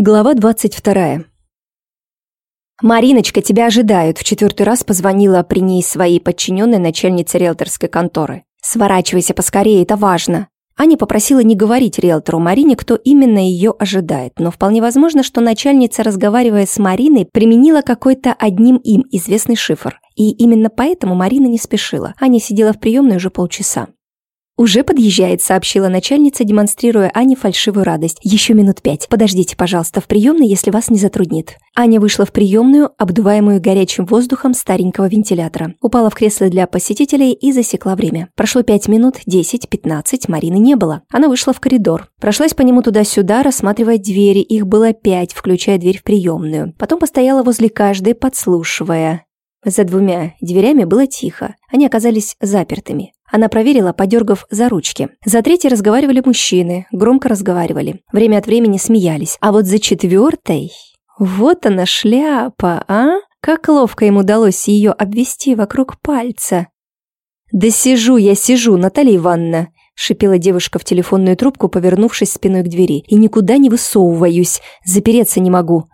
Глава 22. «Мариночка, тебя ожидают», – в четвертый раз позвонила при ней своей подчиненной начальнице риэлторской конторы. «Сворачивайся поскорее, это важно». Аня попросила не говорить риэлтору Марине, кто именно ее ожидает, но вполне возможно, что начальница, разговаривая с Мариной, применила какой-то одним им известный шифр. И именно поэтому Марина не спешила. Аня сидела в приемной уже полчаса. «Уже подъезжает», — сообщила начальница, демонстрируя Ане фальшивую радость. «Еще минут пять. Подождите, пожалуйста, в приемной, если вас не затруднит». Аня вышла в приемную, обдуваемую горячим воздухом старенького вентилятора. Упала в кресло для посетителей и засекла время. Прошло пять минут, десять, пятнадцать, Марины не было. Она вышла в коридор. Прошлась по нему туда-сюда, рассматривая двери. Их было пять, включая дверь в приемную. Потом постояла возле каждой, подслушивая. За двумя дверями было тихо. Они оказались запертыми. Она проверила, подергав за ручки. За третьей разговаривали мужчины, громко разговаривали. Время от времени смеялись. А вот за четвертой... Вот она шляпа, а? Как ловко им удалось ее обвести вокруг пальца. «Да сижу я, сижу, Наталья Ивановна!» шипела девушка в телефонную трубку, повернувшись спиной к двери. «И никуда не высовываюсь, запереться не могу.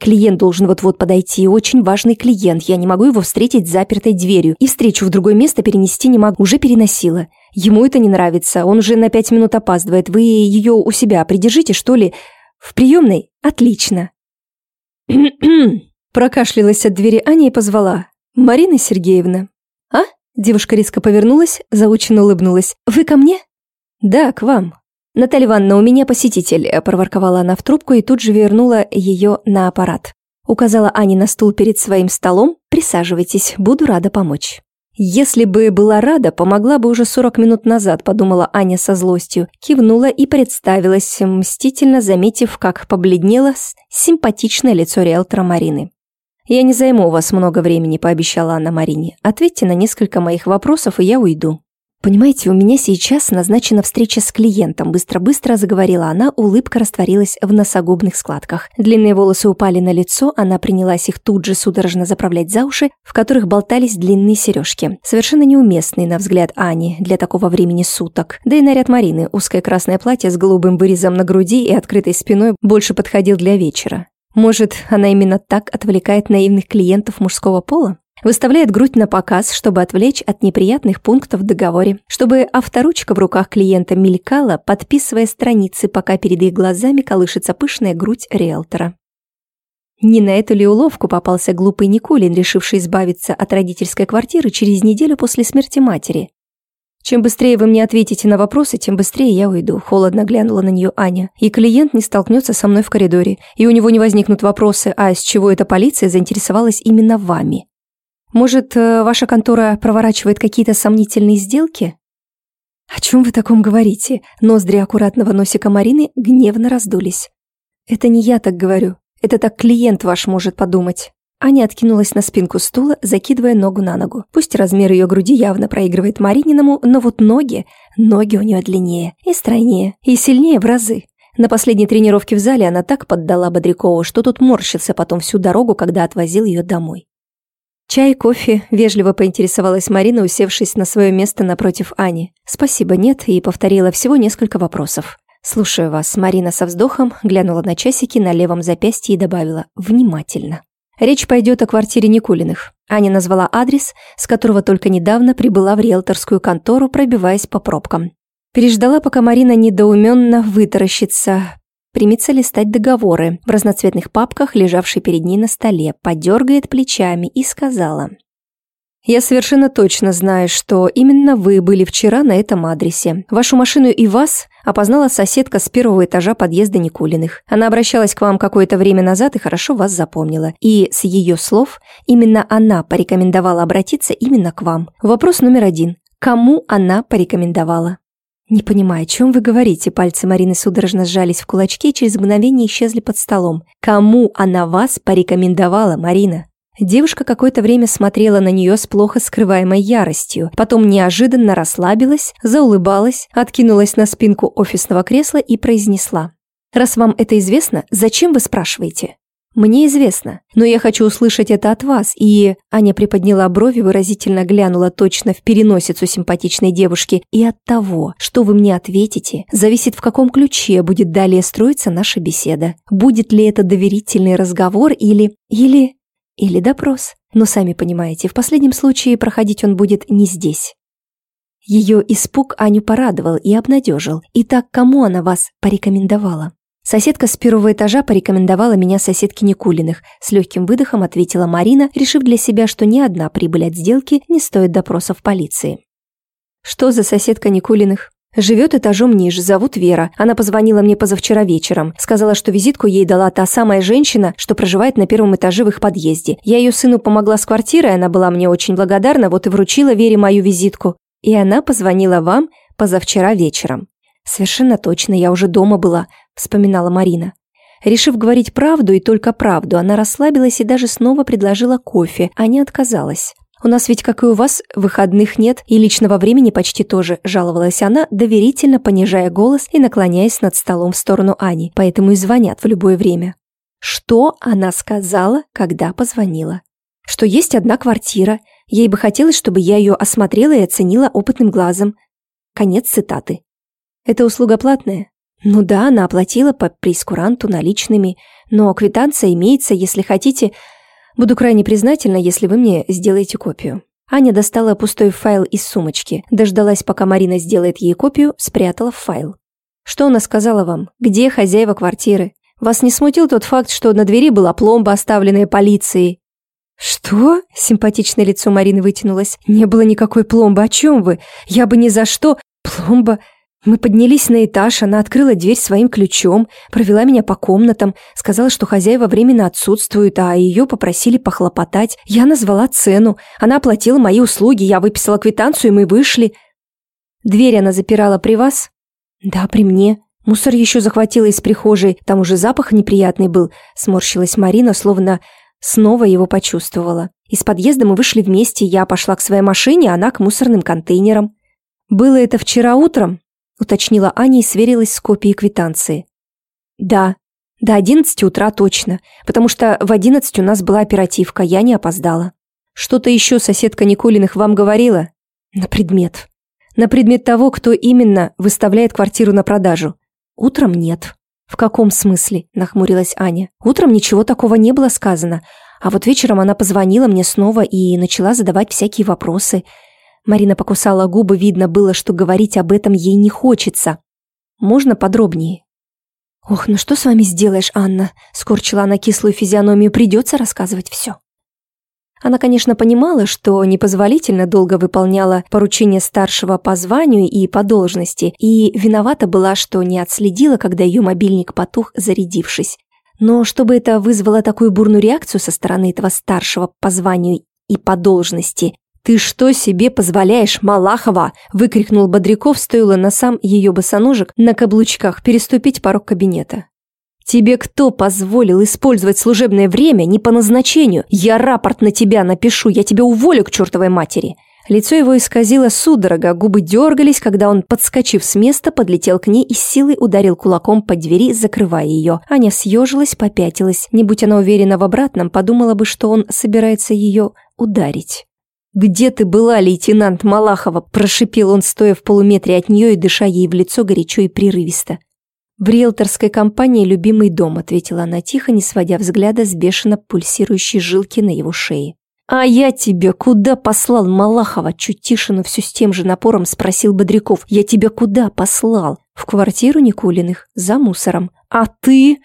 Клиент должен вот-вот подойти, очень важный клиент, я не могу его встретить запертой дверью. И встречу в другое место перенести не могу, уже переносила. Ему это не нравится, он уже на пять минут опаздывает. Вы ее у себя придержите, что ли? В приемной? Отлично. Прокашлялась от двери Аня и позвала. «Марина Сергеевна». «А?» Девушка резко повернулась, заученно улыбнулась. «Вы ко мне?» «Да, к вам». «Наталья Ивановна, у меня посетитель», – проворковала она в трубку и тут же вернула ее на аппарат. Указала Ане на стул перед своим столом. «Присаживайтесь, буду рада помочь». «Если бы была рада, помогла бы уже 40 минут назад», – подумала Аня со злостью. Кивнула и представилась, мстительно заметив, как побледнело симпатичное лицо риэлтора Марины. «Я не займу у вас много времени», – пообещала она Марине. «Ответьте на несколько моих вопросов, и я уйду». «Понимаете, у меня сейчас назначена встреча с клиентом», быстро-быстро заговорила она, улыбка растворилась в носогубных складках. Длинные волосы упали на лицо, она принялась их тут же судорожно заправлять за уши, в которых болтались длинные сережки. Совершенно неуместные, на взгляд Ани, для такого времени суток. Да и наряд Марины, узкое красное платье с голубым вырезом на груди и открытой спиной, больше подходил для вечера. Может, она именно так отвлекает наивных клиентов мужского пола? Выставляет грудь на показ, чтобы отвлечь от неприятных пунктов в договоре, чтобы авторучка в руках клиента мелькала, подписывая страницы, пока перед их глазами колышется пышная грудь риэлтора. Не на эту ли уловку попался глупый Никулин, решивший избавиться от родительской квартиры через неделю после смерти матери? «Чем быстрее вы мне ответите на вопросы, тем быстрее я уйду», – холодно глянула на нее Аня. «И клиент не столкнется со мной в коридоре, и у него не возникнут вопросы, а с чего эта полиция заинтересовалась именно вами?» Может, э, ваша контора проворачивает какие-то сомнительные сделки? О чем вы таком говорите? Ноздри аккуратного носика Марины гневно раздулись. Это не я так говорю. Это так клиент ваш может подумать. Аня откинулась на спинку стула, закидывая ногу на ногу. Пусть размер ее груди явно проигрывает Марининому, но вот ноги, ноги у нее длиннее и стройнее, и сильнее в разы. На последней тренировке в зале она так поддала Бодрякову, что тут морщился потом всю дорогу, когда отвозил ее домой. «Чай, кофе?» – вежливо поинтересовалась Марина, усевшись на свое место напротив Ани. «Спасибо, нет», и повторила всего несколько вопросов. «Слушаю вас», – Марина со вздохом глянула на часики на левом запястье и добавила «внимательно». Речь пойдет о квартире Никулиных. Аня назвала адрес, с которого только недавно прибыла в риэлторскую контору, пробиваясь по пробкам. Переждала, пока Марина недоуменно вытаращится, Примется листать договоры в разноцветных папках, лежавшие перед ней на столе, подергает плечами и сказала. «Я совершенно точно знаю, что именно вы были вчера на этом адресе. Вашу машину и вас опознала соседка с первого этажа подъезда Никулиных. Она обращалась к вам какое-то время назад и хорошо вас запомнила. И с ее слов, именно она порекомендовала обратиться именно к вам. Вопрос номер один. Кому она порекомендовала?» «Не понимаю, о чем вы говорите?» Пальцы Марины судорожно сжались в кулачки и через мгновение исчезли под столом. «Кому она вас порекомендовала, Марина?» Девушка какое-то время смотрела на нее с плохо скрываемой яростью, потом неожиданно расслабилась, заулыбалась, откинулась на спинку офисного кресла и произнесла. «Раз вам это известно, зачем вы спрашиваете?» Мне известно, но я хочу услышать это от вас, и...» Аня приподняла брови, выразительно глянула точно в переносицу симпатичной девушки. «И от того, что вы мне ответите, зависит в каком ключе будет далее строиться наша беседа. Будет ли это доверительный разговор или... или... или допрос. Но сами понимаете, в последнем случае проходить он будет не здесь». Ее испуг Аню порадовал и обнадежил. Итак, кому она вас порекомендовала? Соседка с первого этажа порекомендовала меня соседке Никулиных. С легким выдохом ответила Марина, решив для себя, что ни одна прибыль от сделки не стоит допроса в полиции. «Что за соседка Никулиных?» Живет этажом ниже, зовут Вера. Она позвонила мне позавчера вечером. Сказала, что визитку ей дала та самая женщина, что проживает на первом этаже в их подъезде. Я ее сыну помогла с квартирой, она была мне очень благодарна, вот и вручила Вере мою визитку. И она позвонила вам позавчера вечером. Совершенно точно, я уже дома была вспоминала Марина. Решив говорить правду и только правду, она расслабилась и даже снова предложила кофе, а не отказалась. «У нас ведь, как и у вас, выходных нет, и личного времени почти тоже», – жаловалась она, доверительно понижая голос и наклоняясь над столом в сторону Ани, поэтому и звонят в любое время. Что она сказала, когда позвонила? Что есть одна квартира, ей бы хотелось, чтобы я ее осмотрела и оценила опытным глазом. Конец цитаты. Это услуга платная? Ну да, она оплатила по прейскуранту наличными, но квитанция имеется, если хотите. Буду крайне признательна, если вы мне сделаете копию. Аня достала пустой файл из сумочки, дождалась, пока Марина сделает ей копию, спрятала файл. Что она сказала вам? Где хозяева квартиры? Вас не смутил тот факт, что на двери была пломба, оставленная полицией? «Что?» – симпатичное лицо Марины вытянулось. «Не было никакой пломбы. О чем вы? Я бы ни за что...» «Пломба? Мы поднялись на этаж, она открыла дверь своим ключом, провела меня по комнатам, сказала, что хозяева временно отсутствуют, а ее попросили похлопотать. Я назвала цену, она оплатила мои услуги, я выписала квитанцию, и мы вышли. Дверь она запирала при вас? Да, при мне. Мусор еще захватила из прихожей, там уже запах неприятный был, сморщилась Марина, словно снова его почувствовала. Из подъезда мы вышли вместе, я пошла к своей машине, она к мусорным контейнерам. Было это вчера утром? Уточнила Аня и сверилась с копией квитанции. Да, до одиннадцати утра точно, потому что в одиннадцать у нас была оперативка, я не опоздала. Что-то еще соседка Никулиных вам говорила? На предмет. На предмет того, кто именно выставляет квартиру на продажу. Утром нет. В каком смысле? Нахмурилась Аня. Утром ничего такого не было сказано, а вот вечером она позвонила мне снова и начала задавать всякие вопросы. Марина покусала губы, видно было, что говорить об этом ей не хочется. Можно подробнее? «Ох, ну что с вами сделаешь, Анна?» Скорчила она кислую физиономию. «Придется рассказывать все». Она, конечно, понимала, что непозволительно долго выполняла поручения старшего по званию и по должности, и виновата была, что не отследила, когда ее мобильник потух, зарядившись. Но чтобы это вызвало такую бурную реакцию со стороны этого старшего по званию и по должности, «Ты что себе позволяешь, Малахова?» – выкрикнул Бодряков, стоило на сам ее босоножек на каблучках переступить порог кабинета. «Тебе кто позволил использовать служебное время не по назначению? Я рапорт на тебя напишу, я тебя уволю к чертовой матери!» Лицо его исказило судорога, губы дергались, когда он, подскочив с места, подлетел к ней и с силой ударил кулаком по двери, закрывая ее. Аня съежилась, попятилась. Не будь она уверена в обратном, подумала бы, что он собирается ее ударить. «Где ты была, лейтенант Малахова?» – прошипел он, стоя в полуметре от нее и дыша ей в лицо горячо и прерывисто. «В риэлторской компании «Любимый дом», – ответила она тихо, не сводя взгляда с бешено пульсирующей жилки на его шее. «А я тебя куда послал, Малахова?» Чуть тише, но все с тем же напором спросил Бодряков. «Я тебя куда послал?» «В квартиру Никулиных, за мусором. А ты?»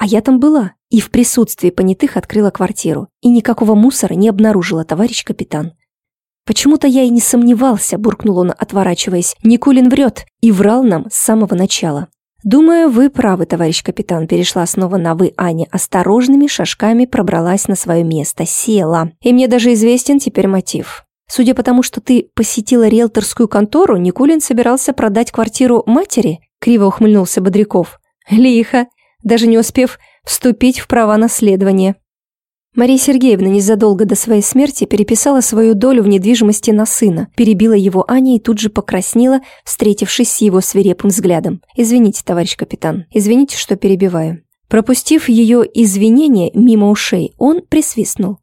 «А я там была и в присутствии понятых открыла квартиру, и никакого мусора не обнаружила товарищ капитан. «Почему-то я и не сомневался», – буркнул он, отворачиваясь. «Никулин врет и врал нам с самого начала». «Думаю, вы правы, товарищ капитан», – перешла снова на «вы» Аня. Осторожными шажками пробралась на свое место, села. И мне даже известен теперь мотив. Судя по тому, что ты посетила риэлторскую контору, Никулин собирался продать квартиру матери?» – криво ухмыльнулся Бодряков. «Лихо. Даже не успев вступить в права наследования. Мария Сергеевна незадолго до своей смерти переписала свою долю в недвижимости на сына, перебила его Аня и тут же покраснела, встретившись с его свирепым взглядом. «Извините, товарищ капитан, извините, что перебиваю». Пропустив ее извинения мимо ушей, он присвистнул.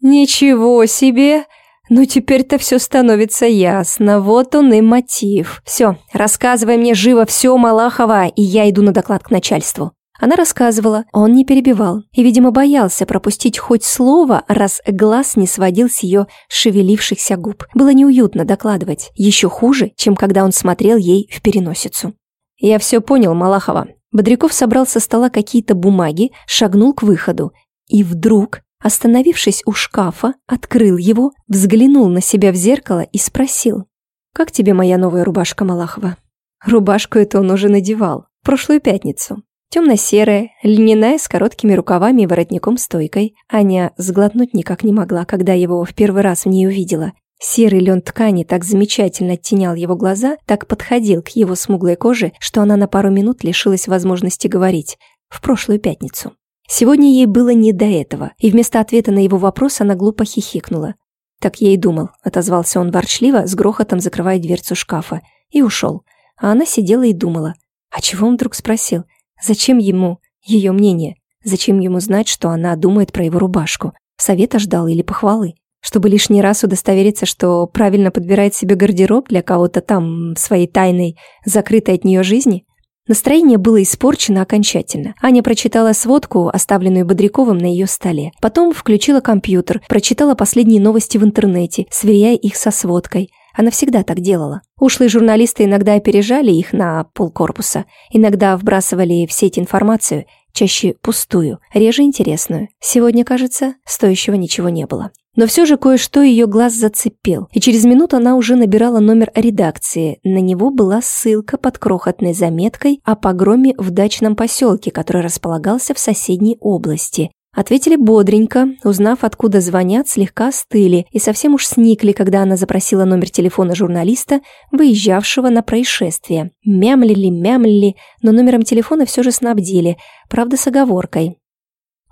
«Ничего себе! Ну теперь-то все становится ясно. Вот он и мотив. Все, рассказывай мне живо все, Малахова, и я иду на доклад к начальству». Она рассказывала, он не перебивал и, видимо, боялся пропустить хоть слово, раз глаз не сводил с ее шевелившихся губ. Было неуютно докладывать, еще хуже, чем когда он смотрел ей в переносицу. «Я все понял, Малахова». Бодряков собрал со стола какие-то бумаги, шагнул к выходу и вдруг, остановившись у шкафа, открыл его, взглянул на себя в зеркало и спросил. «Как тебе моя новая рубашка, Малахова?» Рубашку эту он уже надевал, в прошлую пятницу. Темно-серая, льняная, с короткими рукавами и воротником-стойкой. Аня сглотнуть никак не могла, когда его в первый раз в ней увидела. Серый лен ткани так замечательно оттенял его глаза, так подходил к его смуглой коже, что она на пару минут лишилась возможности говорить. В прошлую пятницу. Сегодня ей было не до этого, и вместо ответа на его вопрос она глупо хихикнула. «Так я и думал», — отозвался он ворчливо, с грохотом закрывая дверцу шкафа, и ушел. А она сидела и думала. А чего он вдруг спросил? Зачем ему ее мнение? Зачем ему знать, что она думает про его рубашку? Совета ждал или похвалы? Чтобы лишний раз удостовериться, что правильно подбирает себе гардероб для кого-то там, своей тайной, закрытой от нее жизни? Настроение было испорчено окончательно. Аня прочитала сводку, оставленную Бодряковым на ее столе. Потом включила компьютер, прочитала последние новости в интернете, сверяя их со сводкой. Она всегда так делала. Ушлые журналисты иногда опережали их на полкорпуса, иногда вбрасывали в сеть информацию, чаще пустую, реже интересную. Сегодня, кажется, стоящего ничего не было. Но все же кое-что ее глаз зацепил, и через минуту она уже набирала номер редакции. На него была ссылка под крохотной заметкой о погроме в дачном поселке, который располагался в соседней области. Ответили бодренько, узнав, откуда звонят, слегка стыли и совсем уж сникли, когда она запросила номер телефона журналиста, выезжавшего на происшествие. Мямлили, мямлили, но номером телефона все же снабдили, правда с оговоркой.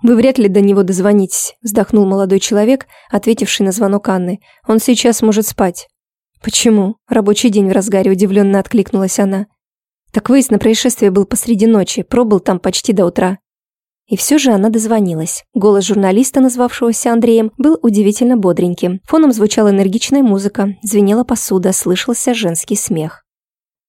«Вы вряд ли до него дозвонитесь», – вздохнул молодой человек, ответивший на звонок Анны. «Он сейчас может спать». «Почему?» – рабочий день в разгаре удивленно откликнулась она. «Так выезд на происшествие был посреди ночи, пробыл там почти до утра». И все же она дозвонилась. Голос журналиста, назвавшегося Андреем, был удивительно бодреньким. Фоном звучала энергичная музыка, звенела посуда, слышался женский смех.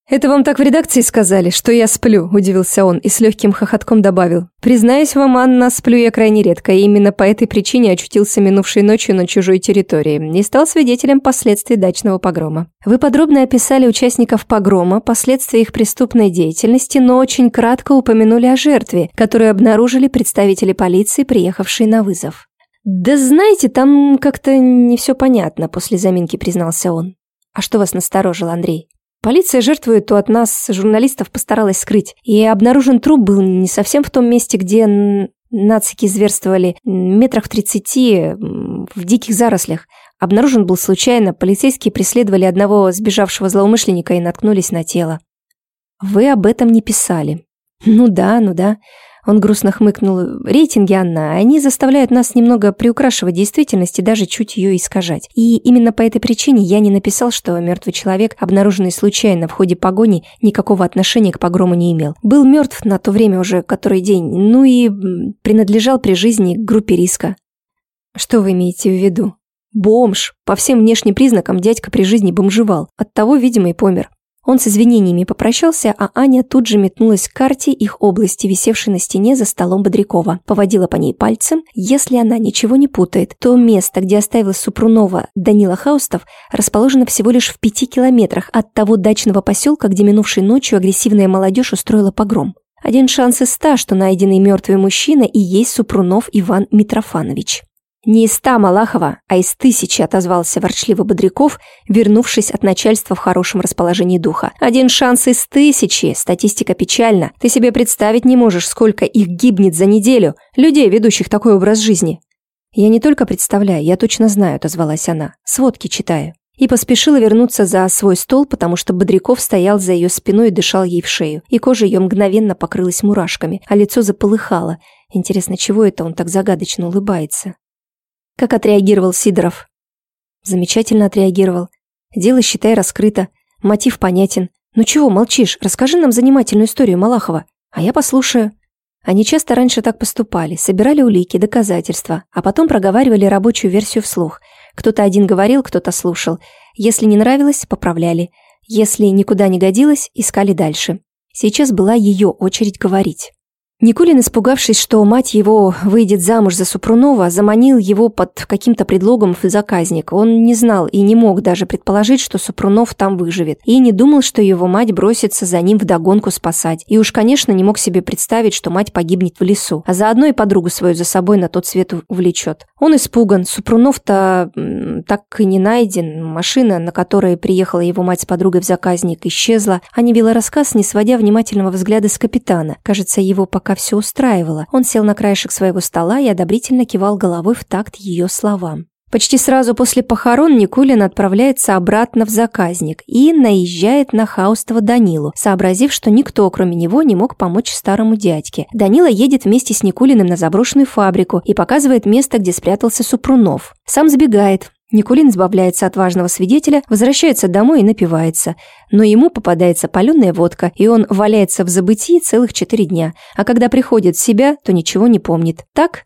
«Это вам так в редакции сказали, что я сплю», – удивился он и с легким хохотком добавил. «Признаюсь вам, Анна, сплю я крайне редко, и именно по этой причине очутился минувшей ночью на чужой территории и стал свидетелем последствий дачного погрома. Вы подробно описали участников погрома, последствия их преступной деятельности, но очень кратко упомянули о жертве, которую обнаружили представители полиции, приехавшие на вызов». «Да знаете, там как-то не все понятно», – после заминки признался он. «А что вас насторожило, Андрей?» Полиция жертву эту от нас, журналистов, постаралась скрыть. И обнаружен труп был не совсем в том месте, где нацики зверствовали, метрах в тридцати, в диких зарослях. Обнаружен был случайно, полицейские преследовали одного сбежавшего злоумышленника и наткнулись на тело. Вы об этом не писали. Ну да, ну да. Он грустно хмыкнул. «Рейтинги, Анна, они заставляют нас немного приукрашивать действительность и даже чуть ее искажать. И именно по этой причине я не написал, что мертвый человек, обнаруженный случайно в ходе погони, никакого отношения к погрому не имел. Был мертв на то время уже который день, ну и принадлежал при жизни к группе риска». «Что вы имеете в виду?» «Бомж. По всем внешним признакам дядька при жизни бомжевал. Оттого, видимо, и помер. Он с извинениями попрощался, а Аня тут же метнулась к карте их области, висевшей на стене за столом Бодрякова. Поводила по ней пальцем. Если она ничего не путает, то место, где оставила Супрунова Данила Хаустов, расположено всего лишь в пяти километрах от того дачного поселка, где минувшей ночью агрессивная молодежь устроила погром. Один шанс из ста, что найденный мертвый мужчина и есть Супрунов Иван Митрофанович. «Не из ста, Малахова, а из тысячи», – отозвался ворчливо Бодряков, вернувшись от начальства в хорошем расположении духа. «Один шанс из тысячи. Статистика печальна. Ты себе представить не можешь, сколько их гибнет за неделю, людей, ведущих такой образ жизни». «Я не только представляю, я точно знаю», – отозвалась она. «Сводки читаю». И поспешила вернуться за свой стол, потому что Бодряков стоял за ее спиной и дышал ей в шею. И кожа ее мгновенно покрылась мурашками, а лицо заполыхало. Интересно, чего это он так загадочно улыбается? Как отреагировал Сидоров? Замечательно отреагировал. Дело, считай, раскрыто. Мотив понятен. Ну чего молчишь? Расскажи нам занимательную историю Малахова. А я послушаю. Они часто раньше так поступали, собирали улики, доказательства, а потом проговаривали рабочую версию вслух. Кто-то один говорил, кто-то слушал. Если не нравилось, поправляли. Если никуда не годилось, искали дальше. Сейчас была ее очередь говорить. Никулин, испугавшись, что мать его выйдет замуж за Супрунова, заманил его под каким-то предлогом в заказник. Он не знал и не мог даже предположить, что Супрунов там выживет, и не думал, что его мать бросится за ним вдогонку спасать. И уж, конечно, не мог себе представить, что мать погибнет в лесу, а заодно и подругу свою за собой на тот свет увлечет. Он испуган, Супрунов-то так и не найден, машина, на которой приехала его мать с подругой в заказник, исчезла. Они вела рассказ, не сводя внимательного взгляда с капитана. Кажется, его пока пока все устраивало. Он сел на краешек своего стола и одобрительно кивал головой в такт ее словам. Почти сразу после похорон Никулин отправляется обратно в заказник и наезжает на Хаустова Данилу, сообразив, что никто, кроме него, не мог помочь старому дядьке. Данила едет вместе с Никулиным на заброшенную фабрику и показывает место, где спрятался Супрунов. Сам сбегает, Никулин избавляется от важного свидетеля, возвращается домой и напивается. Но ему попадается паленая водка, и он валяется в забытии целых четыре дня. А когда приходит в себя, то ничего не помнит. Так?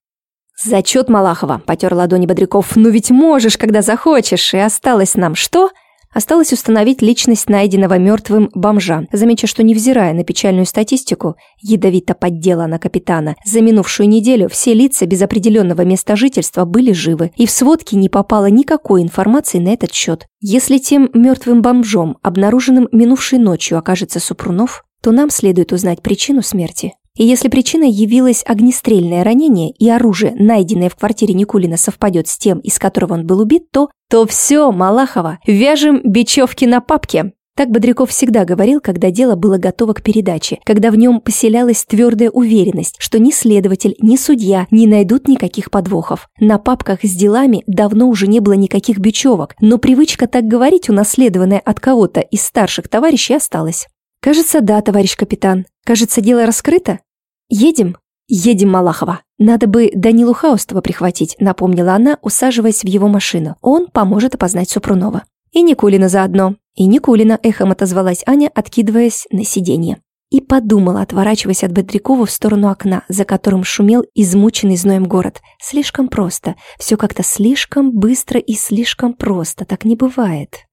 «Зачет Малахова», — потер ладони Бодряков. «Ну ведь можешь, когда захочешь, и осталось нам что?» Осталось установить личность найденного мертвым бомжа. Замечу, что невзирая на печальную статистику, ядовито поддела на капитана, за минувшую неделю все лица без определенного места жительства были живы, и в сводке не попало никакой информации на этот счет. Если тем мертвым бомжом, обнаруженным минувшей ночью, окажется Супрунов, то нам следует узнать причину смерти. И если причиной явилось огнестрельное ранение и оружие, найденное в квартире Никулина, совпадет с тем, из которого он был убит, то то все, Малахова, вяжем бечевки на папке. Так Бодряков всегда говорил, когда дело было готово к передаче, когда в нем поселялась твердая уверенность, что ни следователь, ни судья не найдут никаких подвохов. На папках с делами давно уже не было никаких бечевок, но привычка так говорить, унаследованная от кого-то из старших товарищей, осталась. «Кажется, да, товарищ капитан. Кажется, дело раскрыто. Едем?» «Едем, Малахова. Надо бы Данилу Хаустова прихватить», напомнила она, усаживаясь в его машину. «Он поможет опознать Супрунова». «И Никулина заодно». «И Никулина», эхом отозвалась Аня, откидываясь на сиденье. И подумала, отворачиваясь от Бодрякова в сторону окна, за которым шумел измученный зноем город. Слишком просто. Все как-то слишком быстро и слишком просто. Так не бывает.